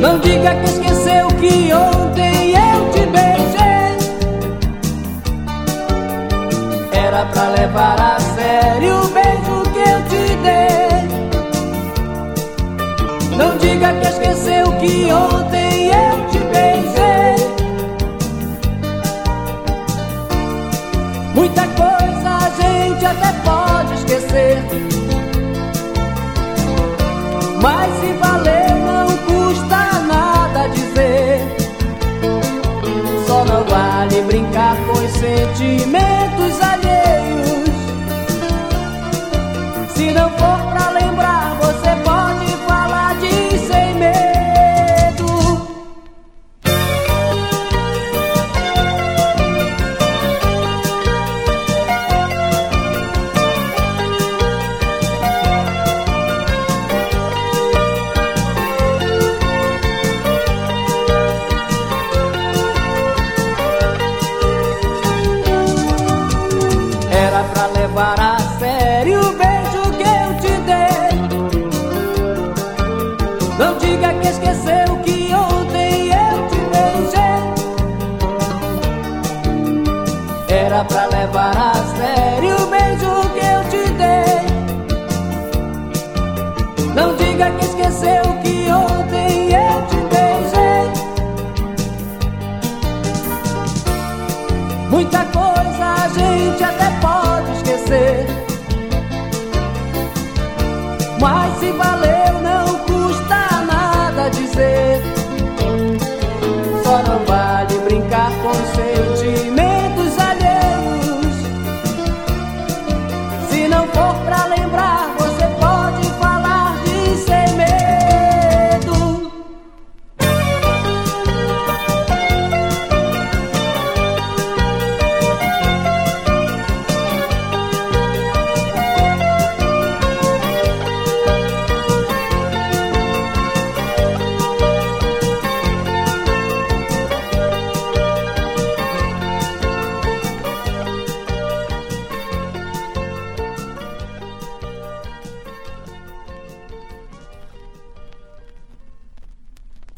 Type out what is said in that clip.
Não diga que esqueceu que ontem eu te beijei. Era pra levar a sério. Se não for Não diga que esqueceu que ontem eu te beijei. Era pra levar a sério o beijo que eu te dei. Não diga que esqueceu que ontem eu te beijei. Muita coisa a gente até pode esquecer. Mas se valer